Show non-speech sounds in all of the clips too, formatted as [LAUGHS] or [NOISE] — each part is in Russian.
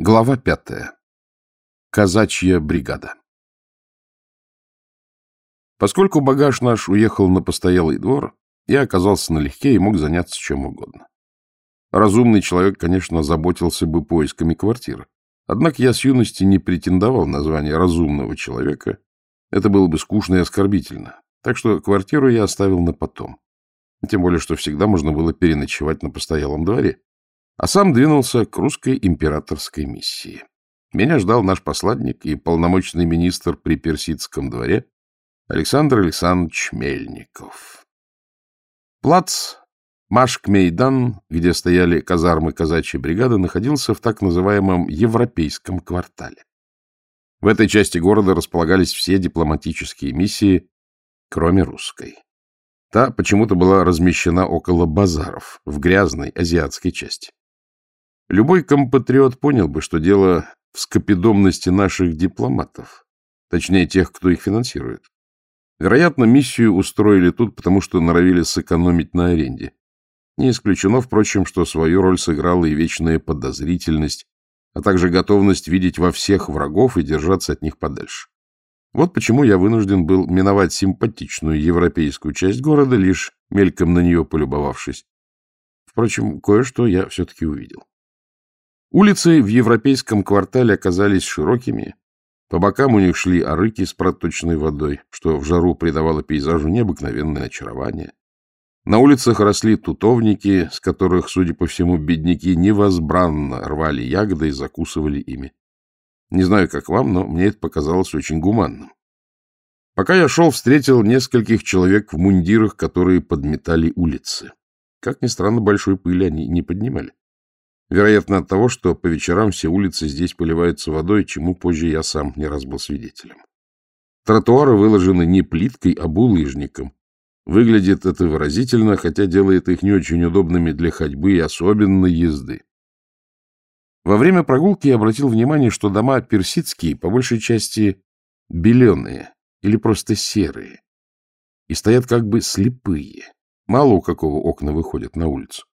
Глава пятая. Казачья бригада. Поскольку багаж наш уехал на постоялый двор, я оказался налегке и мог заняться чем угодно. Разумный человек, конечно, заботился бы поисками квартиры. Однако я с юности не претендовал на звание разумного человека. Это было бы скучно и оскорбительно. Так что квартиру я оставил на потом. Тем более, что всегда можно было переночевать на постоялом дворе а сам двинулся к русской императорской миссии. Меня ждал наш посладник и полномочный министр при персидском дворе Александр Александрович Мельников. Плац Машк-Мейдан, где стояли казармы казачьей бригады, находился в так называемом Европейском квартале. В этой части города располагались все дипломатические миссии, кроме русской. Та почему-то была размещена около базаров, в грязной азиатской части. Любой компатриот понял бы, что дело в скопидомности наших дипломатов, точнее тех, кто их финансирует. Вероятно, миссию устроили тут, потому что норовили сэкономить на аренде. Не исключено, впрочем, что свою роль сыграла и вечная подозрительность, а также готовность видеть во всех врагов и держаться от них подальше. Вот почему я вынужден был миновать симпатичную европейскую часть города, лишь мельком на нее полюбовавшись. Впрочем, кое-что я все-таки увидел. Улицы в европейском квартале оказались широкими. По бокам у них шли арыки с проточной водой, что в жару придавало пейзажу необыкновенное очарование. На улицах росли тутовники, с которых, судя по всему, бедняки невозбранно рвали ягоды и закусывали ими. Не знаю, как вам, но мне это показалось очень гуманным. Пока я шел, встретил нескольких человек в мундирах, которые подметали улицы. Как ни странно, большой пыли они не поднимали. Вероятно, от того, что по вечерам все улицы здесь поливаются водой, чему позже я сам не раз был свидетелем. Тротуары выложены не плиткой, а булыжником. Выглядит это выразительно, хотя делает их не очень удобными для ходьбы и особенно езды. Во время прогулки я обратил внимание, что дома персидские по большей части беленые или просто серые и стоят как бы слепые. Мало у какого окна выходят на улицу.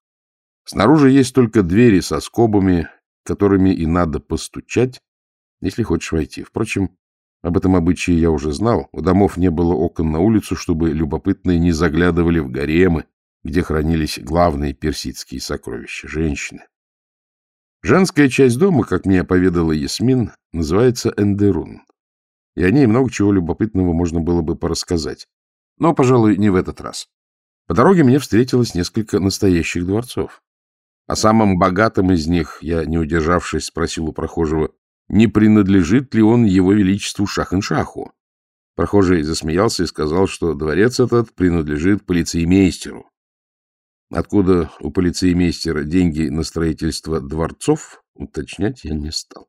Снаружи есть только двери со скобами, которыми и надо постучать, если хочешь войти. Впрочем, об этом обычае я уже знал. У домов не было окон на улицу, чтобы любопытные не заглядывали в гаремы, где хранились главные персидские сокровища — женщины. Женская часть дома, как мне поведала Ясмин, называется Эндерун. И о ней много чего любопытного можно было бы порассказать. Но, пожалуй, не в этот раз. По дороге мне встретилось несколько настоящих дворцов. О самом богатом из них я, не удержавшись, спросил у прохожего, не принадлежит ли он его величеству Шахеншаху. Прохожий засмеялся и сказал, что дворец этот принадлежит полицеймейстеру. Откуда у полицеймейстера деньги на строительство дворцов, уточнять я не стал.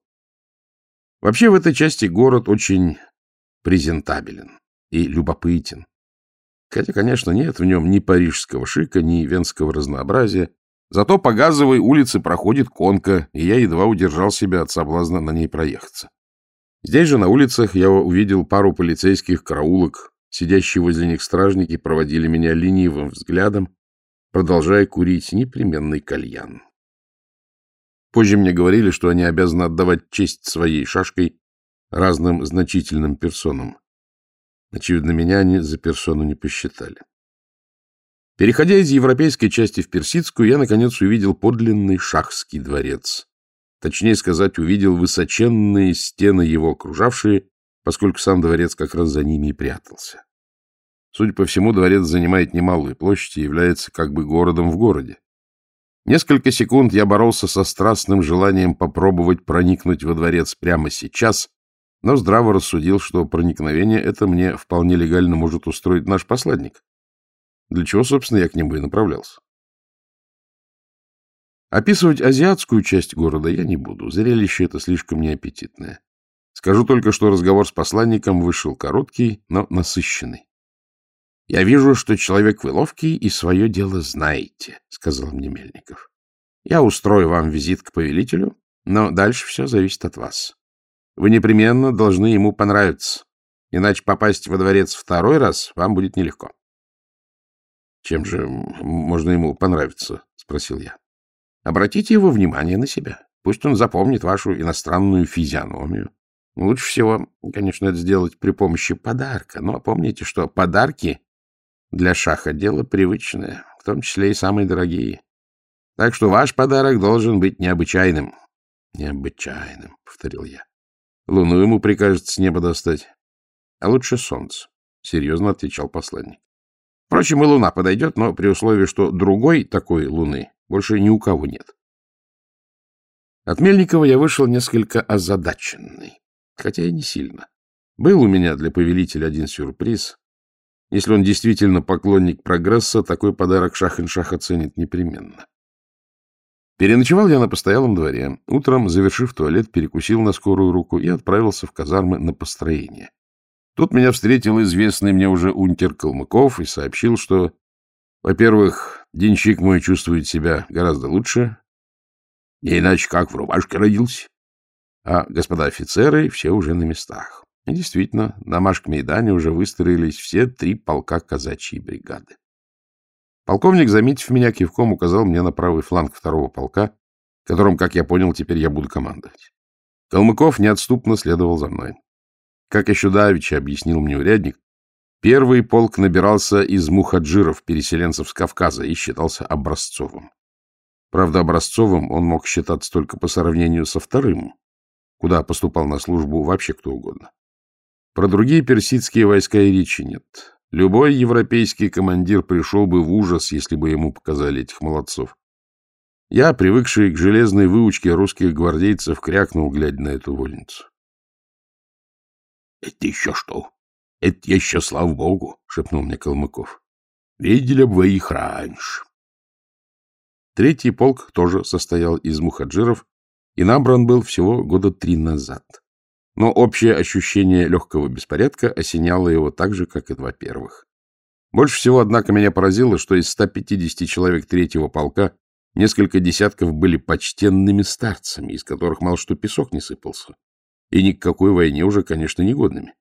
Вообще в этой части город очень презентабелен и любопытен. Хотя, конечно, нет в нем ни парижского шика, ни венского разнообразия, Зато по газовой улице проходит конка, и я едва удержал себя от соблазна на ней проехаться. Здесь же на улицах я увидел пару полицейских караулок. Сидящие возле них стражники проводили меня ленивым взглядом, продолжая курить непременный кальян. Позже мне говорили, что они обязаны отдавать честь своей шашкой разным значительным персонам. Очевидно, меня они за персону не посчитали. Переходя из европейской части в персидскую, я, наконец, увидел подлинный шахский дворец. Точнее сказать, увидел высоченные стены его окружавшие, поскольку сам дворец как раз за ними и прятался. Судя по всему, дворец занимает немалую площадь и является как бы городом в городе. Несколько секунд я боролся со страстным желанием попробовать проникнуть во дворец прямо сейчас, но здраво рассудил, что проникновение это мне вполне легально может устроить наш посладник. Для чего, собственно, я к нему и направлялся. Описывать азиатскую часть города я не буду. Зрелище это слишком неаппетитное. Скажу только, что разговор с посланником вышел короткий, но насыщенный. — Я вижу, что человек вы ловкий и свое дело знаете, — сказал мне Мельников. — Я устрою вам визит к повелителю, но дальше все зависит от вас. Вы непременно должны ему понравиться, иначе попасть во дворец второй раз вам будет нелегко. Чем же можно ему понравиться? — спросил я. — Обратите его внимание на себя. Пусть он запомнит вашу иностранную физиономию. Лучше всего, конечно, это сделать при помощи подарка. Но помните, что подарки для шаха дело привычное, в том числе и самые дорогие. Так что ваш подарок должен быть необычайным. — Необычайным, — повторил я. — Луну ему прикажется с неба достать. — А лучше солнце, — серьезно отвечал посланник. Впрочем, и луна подойдет, но при условии, что другой такой луны больше ни у кого нет. От Мельникова я вышел несколько озадаченный, хотя и не сильно. Был у меня для повелителя один сюрприз. Если он действительно поклонник прогресса, такой подарок Шах-ин-Шах оценит непременно. Переночевал я на постоялом дворе. Утром, завершив туалет, перекусил на скорую руку и отправился в казармы на построение. Тут меня встретил известный мне уже унтер Калмыков и сообщил, что, во-первых, денщик мой чувствует себя гораздо лучше, не иначе как в рубашке родился. А господа офицеры все уже на местах. И действительно, на Машк-Мейдане уже выстроились все три полка казачьей бригады. Полковник, заметив меня, кивком указал мне на правый фланг второго полка, которым, как я понял, теперь я буду командовать. Калмыков неотступно следовал за мной. Как еще давеча объяснил мне урядник, первый полк набирался из мухаджиров, переселенцев с Кавказа, и считался образцовым. Правда, образцовым он мог считаться только по сравнению со вторым, куда поступал на службу вообще кто угодно. Про другие персидские войска и речи нет. Любой европейский командир пришел бы в ужас, если бы ему показали этих молодцов. Я, привыкший к железной выучке русских гвардейцев, крякнул, глядя на эту вольницу. — Это еще что? Это еще, слава богу, — шепнул мне Калмыков. — Видели бы вы их раньше. Третий полк тоже состоял из мухаджиров и набран был всего года три назад. Но общее ощущение легкого беспорядка осеняло его так же, как и два первых. Больше всего, однако, меня поразило, что из 150 человек третьего полка несколько десятков были почтенными старцами, из которых мало что песок не сыпался, и ни к какой войне уже, конечно, негодными.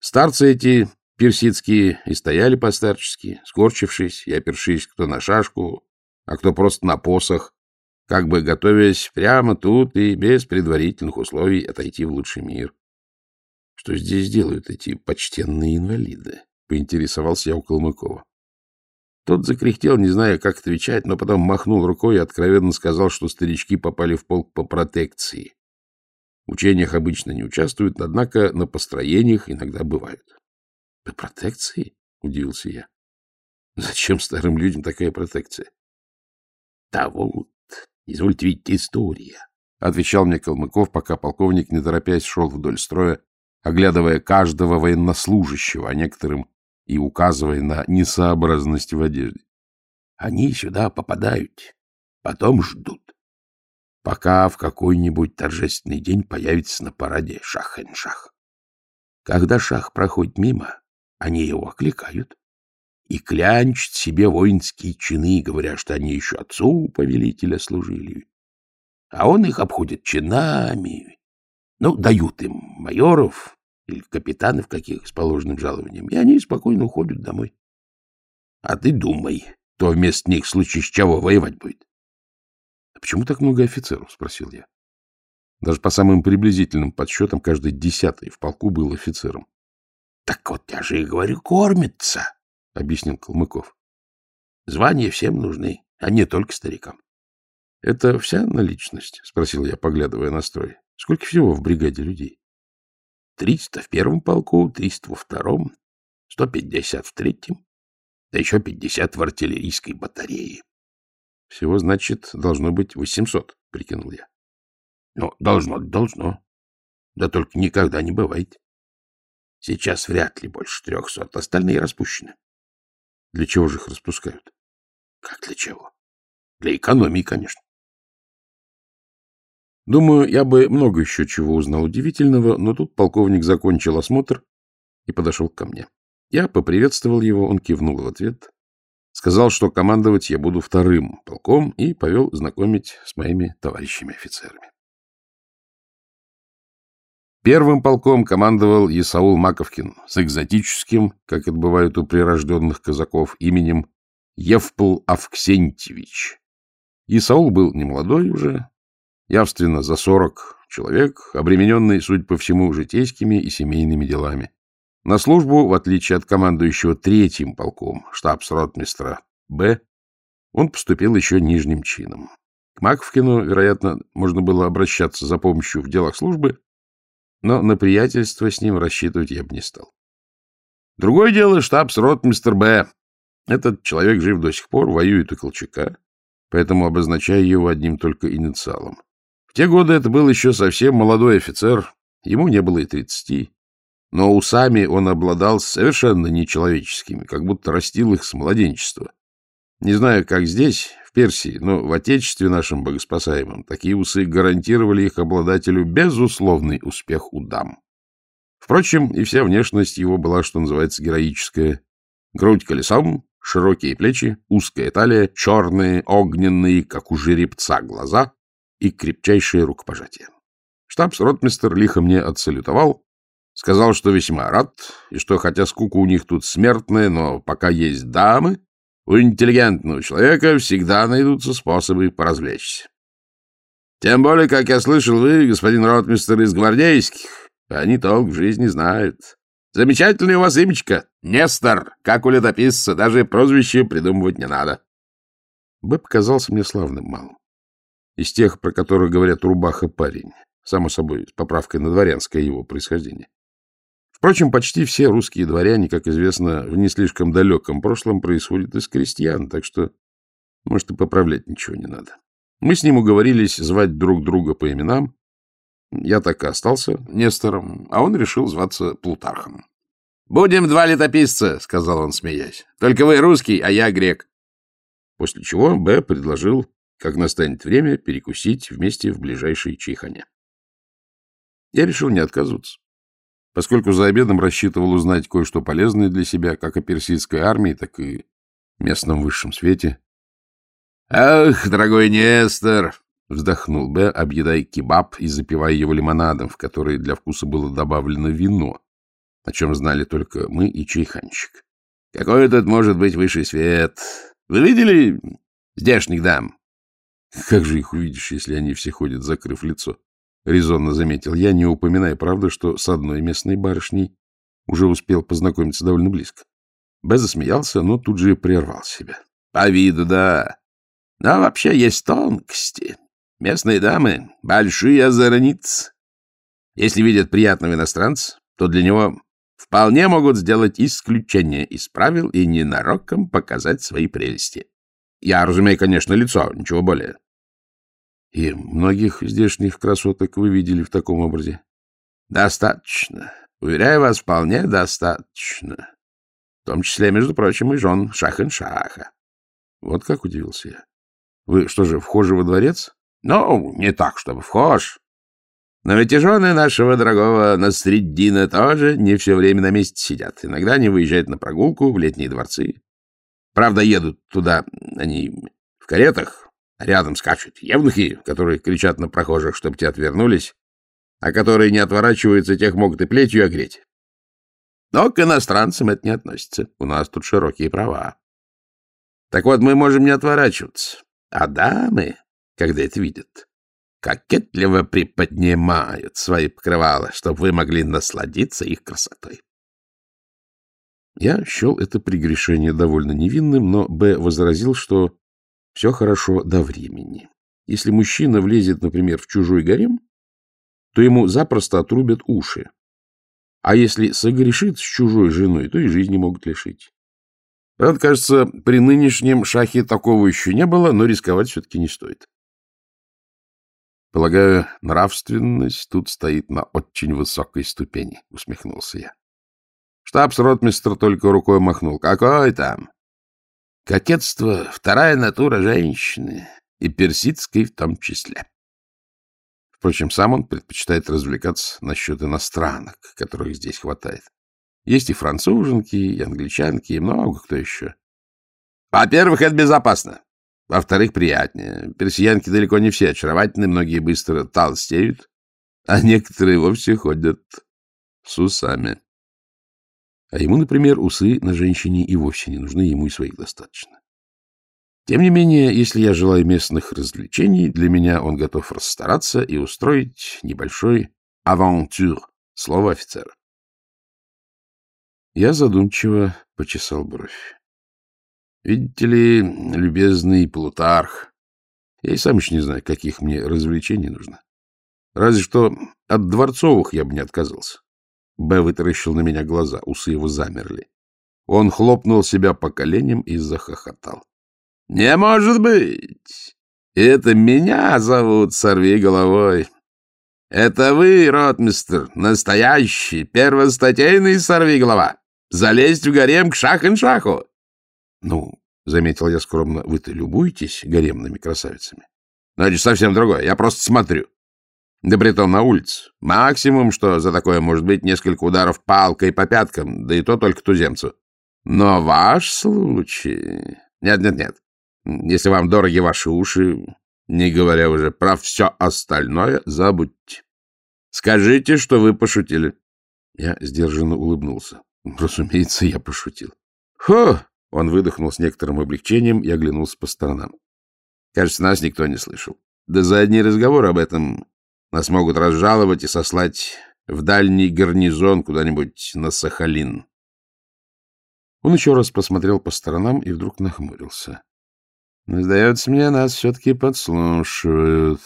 Старцы эти персидские и стояли постарчески, скорчившись и опершись кто на шашку, а кто просто на посох, как бы готовясь прямо тут и без предварительных условий отойти в лучший мир. Что здесь делают эти почтенные инвалиды? Поинтересовался я у Калмыкова. Тот закряхтел, не зная, как отвечать, но потом махнул рукой и откровенно сказал, что старички попали в полк по протекции. Учениях обычно не участвуют, однако на построениях иногда бывают. — По протекции? — удивился я. — Зачем старым людям такая протекция? — Того вот, извольте видеть, история, — отвечал мне Калмыков, пока полковник, не торопясь, шел вдоль строя, оглядывая каждого военнослужащего, а некоторым и указывая на несообразность в одежде. Они сюда попадают, потом ждут, пока в какой-нибудь торжественный день появится на параде шах-эн-шах. Когда шах проходит мимо, они его окликают и клянчат себе воинские чины, говоря, что они еще отцу повелителя служили. А он их обходит чинами, ну, дают им майоров или капитанов каких с положенным жалованием, и они спокойно уходят домой. А ты думай, то вместо них в случае с чего воевать будет. — почему так много офицеров? — спросил я. Даже по самым приблизительным подсчетам каждый десятый в полку был офицером. — Так вот я же и говорю, кормится объяснил Калмыков. Звания всем нужны, а не только старикам. — Это вся наличность? — спросил я, поглядывая на строй. — Сколько всего в бригаде людей? — Триста в первом полку, триста во втором, сто пятьдесят в третьем, да еще пятьдесят в артиллерийской батарее. — Всего, значит, должно быть восемьсот, — прикинул я. — Ну, должно, должно. Да только никогда не бывает. Сейчас вряд ли больше трехсот, остальные распущены. Для чего же их распускают? Как для чего? Для экономии, конечно. Думаю, я бы много еще чего узнал удивительного, но тут полковник закончил осмотр и подошел ко мне. Я поприветствовал его, он кивнул в ответ, сказал, что командовать я буду вторым полком и повел знакомить с моими товарищами-офицерами. Первым полком командовал Исаул Маковкин с экзотическим, как это бывает у прирожденных казаков, именем Евпл Авксентьевич. Исаул был немолодой уже, явственно за сорок человек, обремененный, судя по всему, житейскими и семейными делами. На службу, в отличие от командующего третьим полком, штабс-ротмистра Б, он поступил еще нижним чином. К Маковкину, вероятно, можно было обращаться за помощью в делах службы, но на приятельство с ним рассчитывать я бы не стал. Другое дело штабс-ротмистр Б. Этот человек жив до сих пор, воюет у Колчака, поэтому обозначаю его одним только инициалом. В те годы это был еще совсем молодой офицер, ему не было и тридцати, но усами он обладал совершенно нечеловеческими, как будто растил их с младенчества. Не знаю, как здесь, в Персии, но в Отечестве нашем богоспасаемом такие усы гарантировали их обладателю безусловный успех у дам. Впрочем, и вся внешность его была, что называется, героическая. Грудь колесом, широкие плечи, узкая талия, черные, огненные, как у жеребца, глаза и крепчайшее рукопожатие. Штабс-ротмистер лихо мне отсалютовал, сказал, что весьма рад, и что, хотя скука у них тут смертная, но пока есть дамы, у интеллигентного человека всегда найдутся способы поразвлечься. Тем более, как я слышал, вы, господин ротмистер, из гвардейских, они толк в жизни знают. Замечательное у вас имечко. Нестор, как у летописца, даже прозвище придумывать не надо. Б показался мне славным малым. Из тех, про которых говорят рубаха парень. Само собой, с поправкой на дворянское его происхождение. Впрочем, почти все русские дворяне, как известно, в не слишком далеком прошлом происходят из крестьян, так что, может, и поправлять ничего не надо. Мы с ним уговорились звать друг друга по именам. Я так и остался Нестором, а он решил зваться Плутархом. — Будем два летописца, — сказал он, смеясь. — Только вы русский, а я грек. После чего Б. предложил, как настанет время, перекусить вместе в ближайшей чайхане. Я решил не отказываться поскольку за обедом рассчитывал узнать кое-что полезное для себя, как о персидской армии, так и местном высшем свете. — Ах, дорогой Нестор! — вздохнул Б, объедая кебаб и запивая его лимонадом, в который для вкуса было добавлено вино, о чем знали только мы и чайханщик. — Какой тут может быть высший свет? Вы видели здешних дам? — Как же их увидишь, если они все ходят, закрыв лицо? Резонно заметил я, не упоминая, правда, что с одной местной барышней уже успел познакомиться довольно близко. Б засмеялся, но тут же прервал себя. — По виду, да. Но вообще есть тонкости. Местные дамы — большие озорницы. Если видят приятного иностранца, то для него вполне могут сделать исключение из правил и ненароком показать свои прелести. Я разумею, конечно, лицо, ничего более. И многих здешних красоток вы видели в таком образе? — Достаточно. Уверяю вас, вполне достаточно. В том числе, между прочим, и жен Шахен-Шаха. Вот как удивился я. Вы что же, вхожи во дворец? Ну, не так, чтобы вхож. Но ведь и жены нашего дорогого Насреддина тоже не все время на месте сидят. Иногда они выезжают на прогулку в летние дворцы. Правда, едут туда они в каретах, Рядом скачут евнухи, которые кричат на прохожих, чтобы те отвернулись, а которые не отворачиваются, тех могут и плетью огреть. Но к иностранцам это не относится. У нас тут широкие права. Так вот, мы можем не отворачиваться. А дамы, когда это видят, кокетливо приподнимают свои покрывала, чтобы вы могли насладиться их красотой. Я счел это прегрешение довольно невинным, но Б. возразил, что все хорошо до времени. Если мужчина влезет, например, в чужой гарем, то ему запросто отрубят уши. А если согрешит с чужой женой, то и жизни могут лишить. Правда, кажется, при нынешнем шахе такого еще не было, но рисковать все-таки не стоит. Полагаю, нравственность тут стоит на очень высокой ступени, усмехнулся я. Штабс-ротмистр только рукой махнул. Какой там? Кокетство — вторая натура женщины, и персидской в том числе. Впрочем, сам он предпочитает развлекаться насчет иностранок, которых здесь хватает. Есть и француженки, и англичанки, и много кто еще. Во-первых, это безопасно. Во-вторых, приятнее. Персиянки далеко не все очаровательны, многие быстро толстеют, а некоторые вовсе ходят с усами. А ему, например, усы на женщине и вовсе не нужны, ему и своих достаточно. Тем не менее, если я желаю местных развлечений, для меня он готов расстараться и устроить небольшой авантюр. Слово офицера. Я задумчиво почесал бровь. Видите ли, любезный Плутарх, я и сам еще не знаю, каких мне развлечений нужно. Разве что от дворцовых я бы не отказался. Б вытаращил на меня глаза, усы его замерли. Он хлопнул себя по коленям и захохотал. — Не может быть! Это меня зовут Сорви головой. Это вы, ротмистер, настоящий, первостатейный Сорви голова. Залезть в гарем к шах-ин-шаху. — Ну, — заметил я скромно, — вы-то любуетесь гаремными красавицами? — Ну, это совсем другое. Я просто смотрю. Да притом на улице. Максимум, что за такое может быть несколько ударов палкой по пяткам, да и то только туземцу. Но ваш случай... Нет-нет-нет. Если вам дороги ваши уши, не говоря уже про все остальное, забудьте. Скажите, что вы пошутили. Я сдержанно улыбнулся. Разумеется, я пошутил. Фу! Он выдохнул с некоторым облегчением и оглянулся по сторонам. Кажется, нас никто не слышал. Да за одни разговоры об этом нас могут разжаловать и сослать в дальний гарнизон куда-нибудь на Сахалин. Он еще раз посмотрел по сторонам и вдруг нахмурился. — Сдается мне, нас все-таки подслушивают.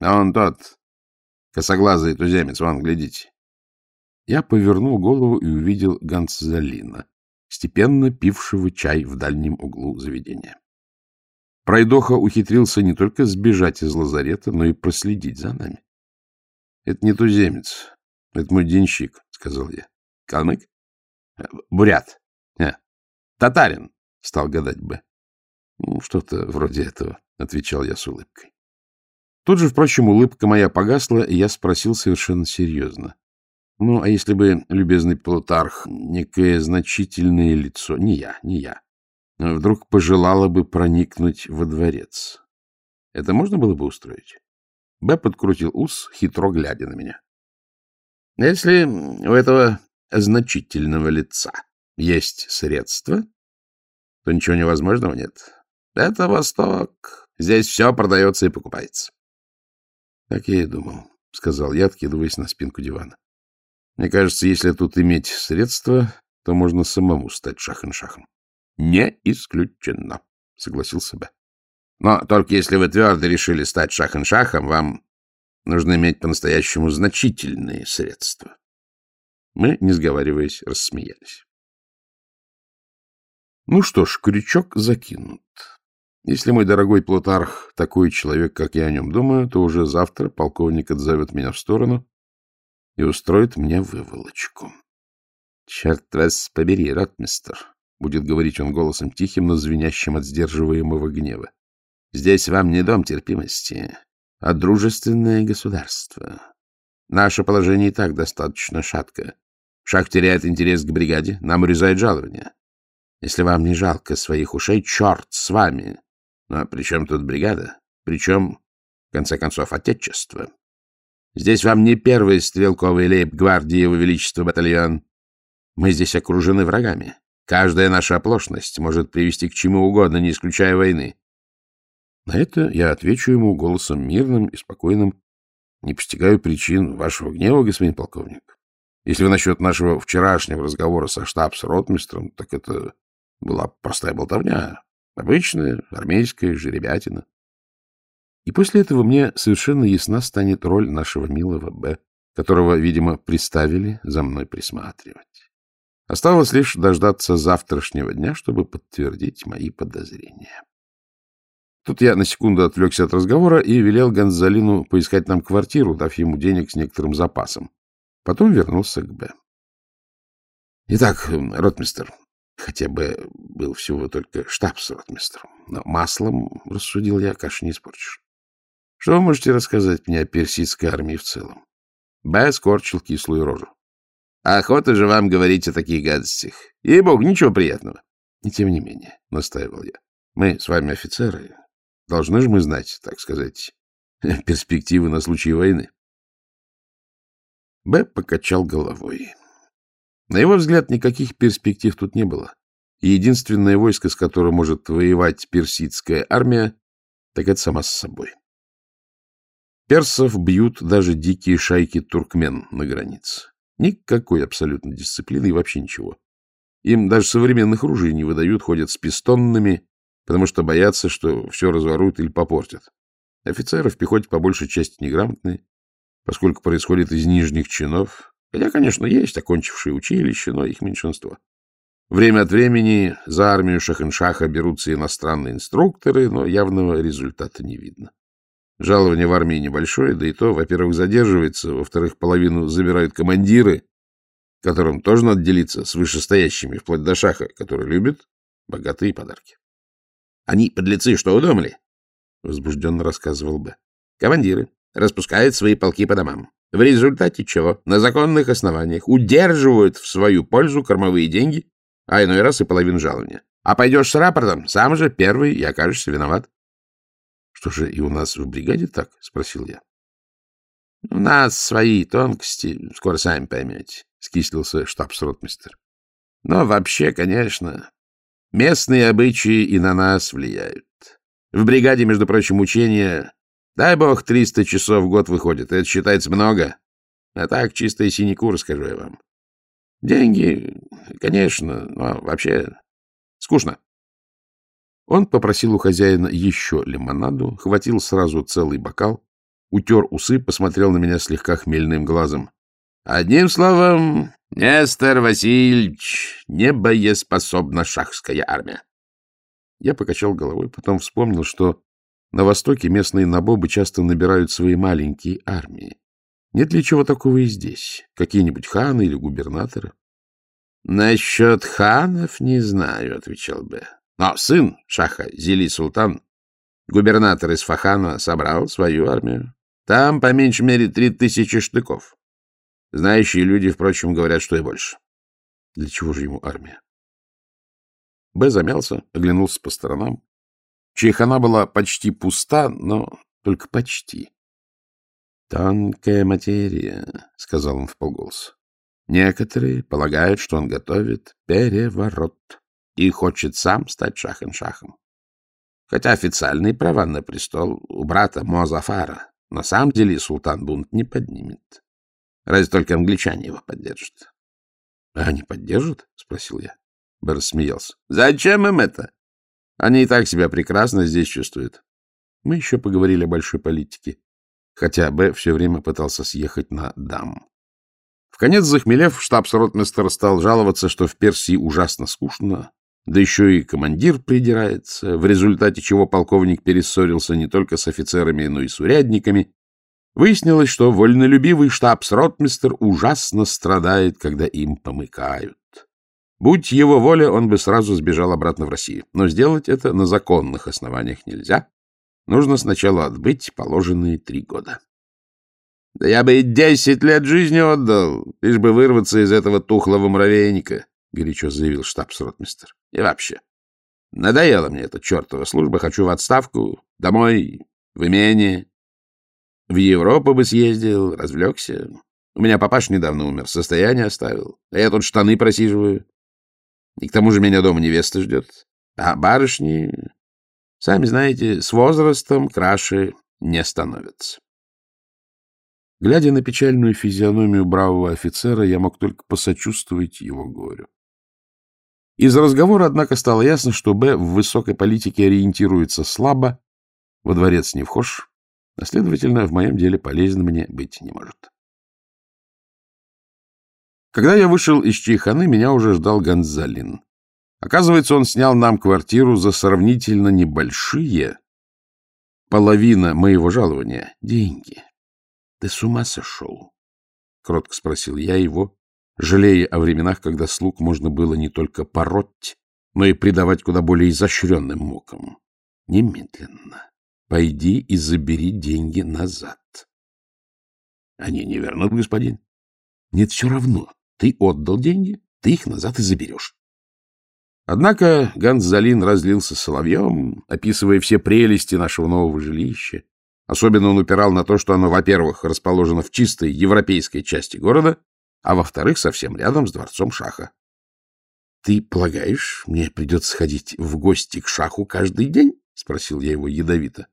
А он тот, косоглазый туземец, вон, глядите. Я повернул голову и увидел Гонцзалина, степенно пившего чай в дальнем углу заведения. Пройдоха ухитрился не только сбежать из лазарета, но и проследить за нами. — Это не туземец, это мой денщик, — сказал я. — Калмык? — Бурят. А, — Татарин, — стал гадать Б. Ну, — Что-то вроде этого, — отвечал я с улыбкой. Тут же, впрочем, улыбка моя погасла, и я спросил совершенно серьезно. — Ну, а если бы, любезный Плутарх, некое значительное лицо, не я, не я, вдруг пожелала бы проникнуть во дворец. Это можно было бы устроить? Б подкрутил ус, хитро глядя на меня. Если у этого значительного лица есть средства, то ничего невозможного нет. Это Восток. Здесь все продается и покупается. — Так я и думал, — сказал я, откидываясь на спинку дивана. Мне кажется, если тут иметь средства, то можно самому стать шахом-шахом. — Не исключено, — согласился Б. — Но только если вы твердо решили стать шахом-шахом, вам нужно иметь по-настоящему значительные средства. Мы, не сговариваясь, рассмеялись. Ну что ж, крючок закинут. Если мой дорогой Плутарх такой человек, как я о нем думаю, то уже завтра полковник отзовет меня в сторону и устроит мне выволочку. — Черт вас побери, ротмистер, — будет говорить он голосом тихим, но звенящим от сдерживаемого гнева. — Здесь вам не дом терпимости, а дружественное государство. Наше положение и так достаточно шатко. Шах теряет интерес к бригаде, нам урезают жалования. Если вам не жалко своих ушей, черт с вами. Но при чем тут бригада? Причем, в конце концов, отечество. Здесь вам не первый стрелковый лейб-гвардии Его Величества батальон. Мы здесь окружены врагами. Каждая наша оплошность может привести к чему угодно, не исключая войны. На это я отвечу ему голосом мирным и спокойным. Не постигаю причин вашего гнева, господин полковник. Если вы насчет нашего вчерашнего разговора со штабс-ротмистром, так это была простая болтовня. Обычная, армейская, жеребятина. И после этого мне совершенно ясна станет роль нашего милого Б, которого, видимо, приставили за мной присматривать. Осталось лишь дождаться завтрашнего дня, чтобы подтвердить мои подозрения. Тут я на секунду отвлекся от разговора и велел Гонзалину поискать нам квартиру, дав ему денег с некоторым запасом. Потом вернулся к Б. — Итак, ротмистер, хотя бы был всего только штабс-ротмистр, но маслом, рассудил я, кашу не испорчишь. Что вы можете рассказать мне о персидской армии в целом? Б скорчил кислую рожу. Охота же вам говорить о таких гадостях. Ей-богу, ничего приятного. И тем не менее, — настаивал я, — мы с вами офицеры. Должны же мы знать, так сказать, [LAUGHS] перспективы на случай войны. Б покачал головой. На его взгляд, никаких перспектив тут не было. И единственное войско, с которым может воевать персидская армия, так это сама с собой. Персов бьют даже дикие шайки туркмен на границе. Никакой абсолютно дисциплины и вообще ничего. Им даже современных ружей не выдают, ходят с пистонными, потому что боятся, что все разворуют или попортят. Офицеры в пехоте по большей части неграмотные, поскольку происходит из нижних чинов, хотя, конечно, есть окончившие училище, но их меньшинство. Время от времени за армию Шахеншаха берутся иностранные инструкторы, но явного результата не видно. Жалование в армии небольшое, да и то, во-первых, задерживается, во-вторых, половину забирают командиры, которым тоже надо делиться с вышестоящими, вплоть до шаха, который любит богатые подарки. — Они, подлецы, что удумали? — возбужденно рассказывал Б. — Командиры распускают свои полки по домам. В результате чего на законных основаниях удерживают в свою пользу кормовые деньги, а иной раз и половину жалования. А пойдешь с рапортом, сам же первый и окажешься виноват. Что же, и у нас в бригаде так? — спросил я. — У нас свои тонкости, скоро сами поймете, — скислился штабс-ротмистер. — Но вообще, конечно, местные обычаи и на нас влияют. В бригаде, между прочим, учения, дай бог, 300 часов в год выходит. Это считается много. А так, чистая синекура, скажу я вам. Деньги, конечно, но вообще скучно. Он попросил у хозяина еще лимонаду, хватил сразу целый бокал, утер усы, посмотрел на меня слегка хмельным глазом. — Одним словом, Нестор Васильевич, небоеспособна шахская армия. Я покачал головой, потом вспомнил, что на Востоке местные набобы часто набирают свои маленькие армии. Нет ли чего такого и здесь? Какие-нибудь ханы или губернаторы? — Насчет ханов не знаю, — отвечал Б. Но сын Шаха, Зили Султан, губернатор из Фахана, собрал свою армию. Там, по меньшей мере, три тысячи штыков. Знающие люди, впрочем, говорят, что и больше. Для чего же ему армия? Б замялся, оглянулся по сторонам. Чайхана была почти пуста, но только почти. — Тонкая материя, — сказал он вполголоса. Некоторые полагают, что он готовит переворот и хочет сам стать шахом-шахом. Хотя официальные права на престол у брата Мозафара, на самом деле султан бунт не поднимет. Разве только англичане его поддержат. — А они поддержат? — спросил я. Бэр смеялся. — Зачем им это? Они и так себя прекрасно здесь чувствуют. Мы еще поговорили о большой политике, хотя Б все время пытался съехать на дам. В конец захмелев, штабс-ротмистер стал жаловаться, что в Персии ужасно скучно, да еще и командир придирается, в результате чего полковник перессорился не только с офицерами, но и с урядниками. Выяснилось, что вольнолюбивый штабс-ротмистер ужасно страдает, когда им помыкают. Будь его воля, он бы сразу сбежал обратно в Россию. Но сделать это на законных основаниях нельзя. Нужно сначала отбыть положенные три года. Да я бы и десять лет жизни отдал, лишь бы вырваться из этого тухлого муравейника, — горячо заявил штабс-ротмистер. И вообще, надоела мне эта чертова служба, хочу в отставку, домой, в имение. В Европу бы съездил, развлекся. У меня папаш недавно умер, состояние оставил, а я тут штаны просиживаю. И к тому же меня дома невеста ждет. А барышни, сами знаете, с возрастом краше не становятся. Глядя на печальную физиономию бравого офицера, я мог только посочувствовать его горю. Из разговора, однако, стало ясно, что Б в высокой политике ориентируется слабо, во дворец не вхож, а, следовательно, в моем деле полезно мне быть не может. Когда я вышел из Чайханы, меня уже ждал Гонзалин. Оказывается, он снял нам квартиру за сравнительно небольшие, половина моего жалования, деньги. — Ты с ума сошел? — кротко спросил я его, жалея о временах, когда слуг можно было не только пороть, но и придавать куда более изощренным мукам. Немедленно пойди и забери деньги назад. — Они не вернут, господин. — Нет, все равно. Ты отдал деньги, ты их назад и заберешь. Однако Ганзалин разлился соловьем, описывая все прелести нашего нового жилища. Особенно он упирал на то, что оно, во-первых, расположено в чистой европейской части города, а во-вторых, совсем рядом с дворцом Шаха. ты полагаешь, мне придется ходить в гости к шаху каждый день? — спросил я его ядовито.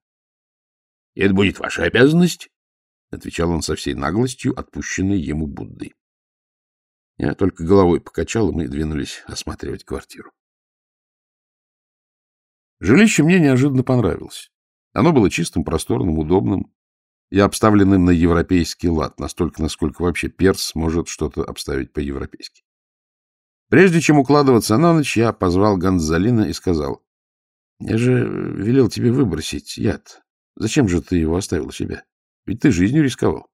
— Это будет ваша обязанность, — отвечал он со всей наглостью, отпущенной ему Буддой. Я только головой покачал, и мы двинулись осматривать квартиру. Жилище мне неожиданно понравилось. Оно было чистым, просторным, удобным и обставленным на европейский лад, настолько, насколько вообще перс может что-то обставить по-европейски. Прежде чем укладываться на ночь, я позвал Гонзалина и сказал, «Я же велел тебе выбросить яд. Зачем же ты его оставил себе? Ведь ты жизнью рисковал».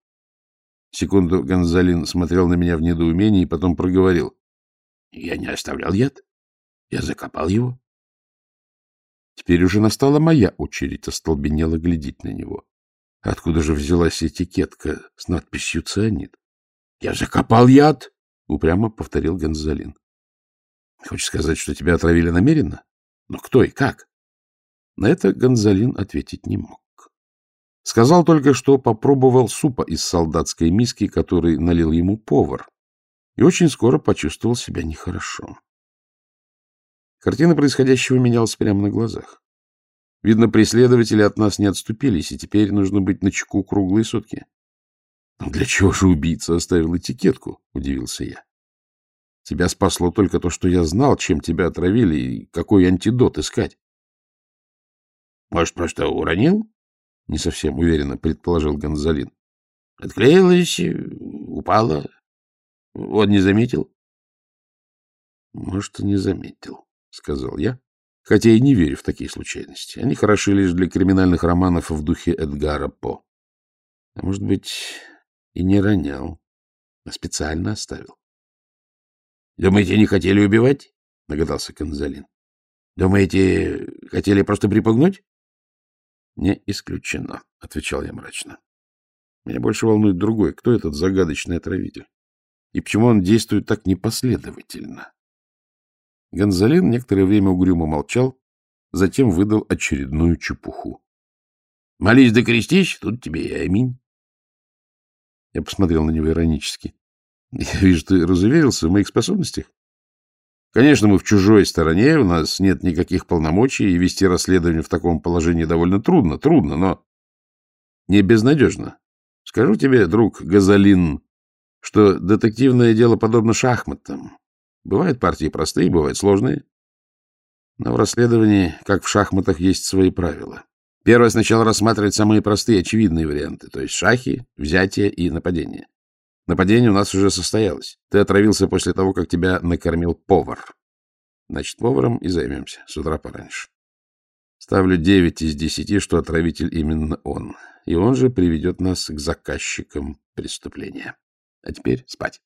Секунду Гонзалин смотрел на меня в недоумении и потом проговорил. Я не оставлял яд. Я закопал его. Теперь уже настала моя очередь остолбенело глядеть на него. Откуда же взялась этикетка с надписью «Цианид»? — Я закопал яд! — упрямо повторил Гонзалин. — Хочешь сказать, что тебя отравили намеренно? Но кто и как? На это Гонзалин ответить не мог. Сказал только, что попробовал супа из солдатской миски, который налил ему повар, и очень скоро почувствовал себя нехорошо. Картина происходящего менялась прямо на глазах. Видно, преследователи от нас не отступились, и теперь нужно быть на чеку круглые сутки. — Для чего же убийца оставил этикетку? — удивился я. — Тебя спасло только то, что я знал, чем тебя отравили и какой антидот искать. — Может, просто уронил? — не совсем уверенно предположил Гонзалин. — Отклеилась, упала. Он не заметил? — Может, и не заметил. — сказал я, хотя и не верю в такие случайности. Они хороши лишь для криминальных романов в духе Эдгара По. А может быть, и не ронял, а специально оставил. — Думаете, не хотели убивать? — догадался Конзалин. — Думаете, хотели просто припугнуть? — Не исключено, — отвечал я мрачно. — Меня больше волнует другой. Кто этот загадочный отравитель? И почему он действует так непоследовательно? Гонзалин некоторое время угрюмо молчал, затем выдал очередную чепуху. — Молись да крестись, тут тебе и аминь. Я посмотрел на него иронически. — Я вижу, ты разуверился в моих способностях. Конечно, мы в чужой стороне, у нас нет никаких полномочий, и вести расследование в таком положении довольно трудно, трудно, но не безнадежно. Скажу тебе, друг Газалин, что детективное дело подобно шахматам. Бывают партии простые, бывают сложные. Но в расследовании, как в шахматах, есть свои правила. Первое сначала рассматривать самые простые, очевидные варианты, то есть шахи, взятие и нападение. Нападение у нас уже состоялось. Ты отравился после того, как тебя накормил повар. Значит, поваром и займемся с утра пораньше. Ставлю девять из десяти, что отравитель именно он. И он же приведет нас к заказчикам преступления. А теперь спать.